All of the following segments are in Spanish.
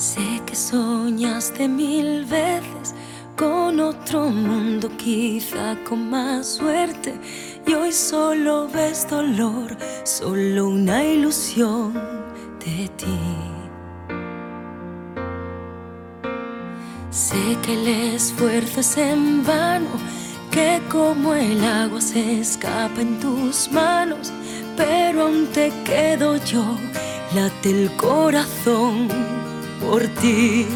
Sé que soñaste mil veces con otro mundo, quizá con más suerte, y hoy solo ves dolor, solo una ilusión de ti. Sé que el esfuerzo es en vano, que como el agua se escapa en tus manos, pero aún te quedo yo, late el corazón por ti.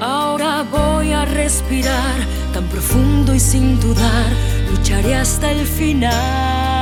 Ahora voy a respirar tan profundo y sin dudar, lucharé hasta el final.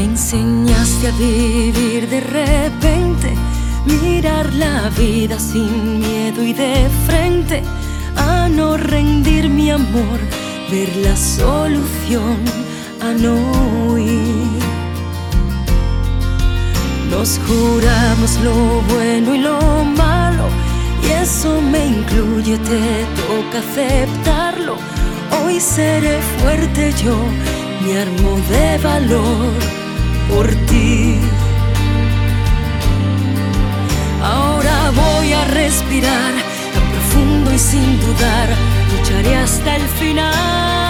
Me enseñaste a vivir de repente, mirar la vida sin miedo y de frente, a no rendir mi amor, ver la solución, a no huir. Nos juramos lo bueno y lo malo, y eso me incluye, te toca aceptarlo. Hoy seré fuerte yo, me armo de valor por ti. Ahora voy a respirar tan profundo y sin dudar, lucharé hasta el final.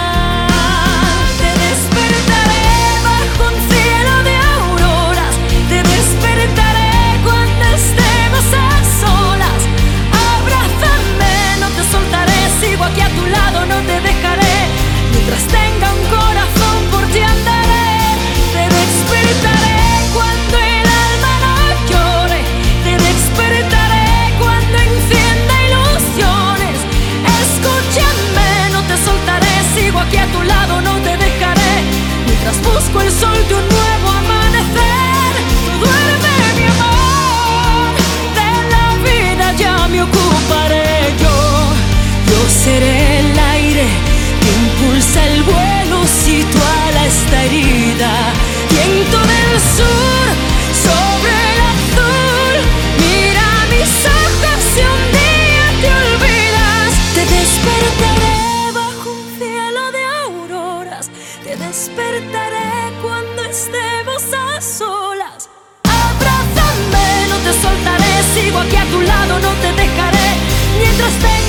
Vuelo si tu ala está herida. Viento del sur sobre el azul, mira mis ojos si un día te olvidas. Te despertaré bajo un cielo de auroras, te despertaré cuando estemos a solas. Abrázame, no te soltaré, sigo aquí a tu lado, no te dejaré. Mientras te